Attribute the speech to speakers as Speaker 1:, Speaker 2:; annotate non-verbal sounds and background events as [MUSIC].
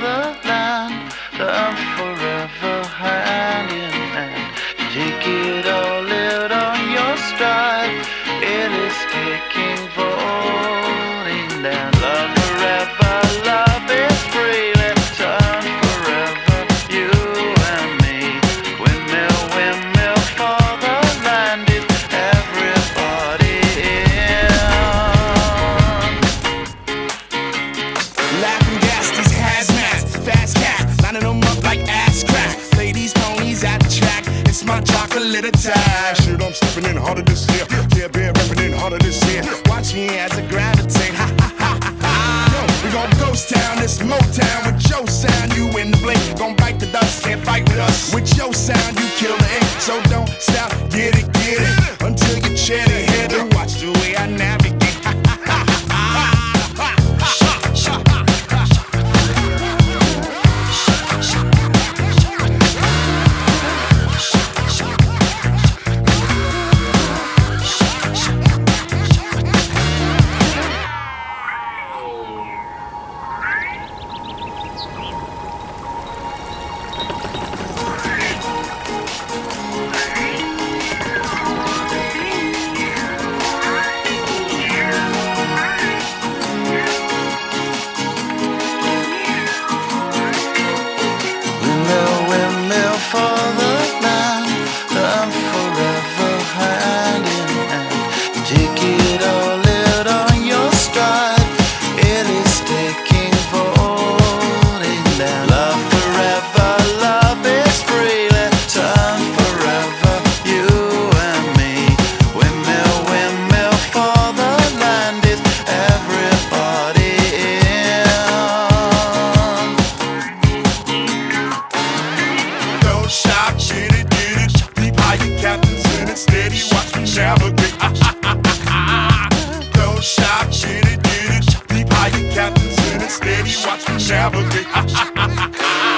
Speaker 1: another. Chocolate attack. Shit, I'm stepping in harder this year. Yeah, bear repping in harder this year. Watch me as I gravitate. Ha ha ha ha. We gon' ghost town, this Motown with your sound. You in the blink, gon' bite the dust, can't fight with us. With your sound, you kill the ink. So don't stop, get it, get it. Don't shop, shit it, get it. Captains steady, watch me navigate. [LAUGHS]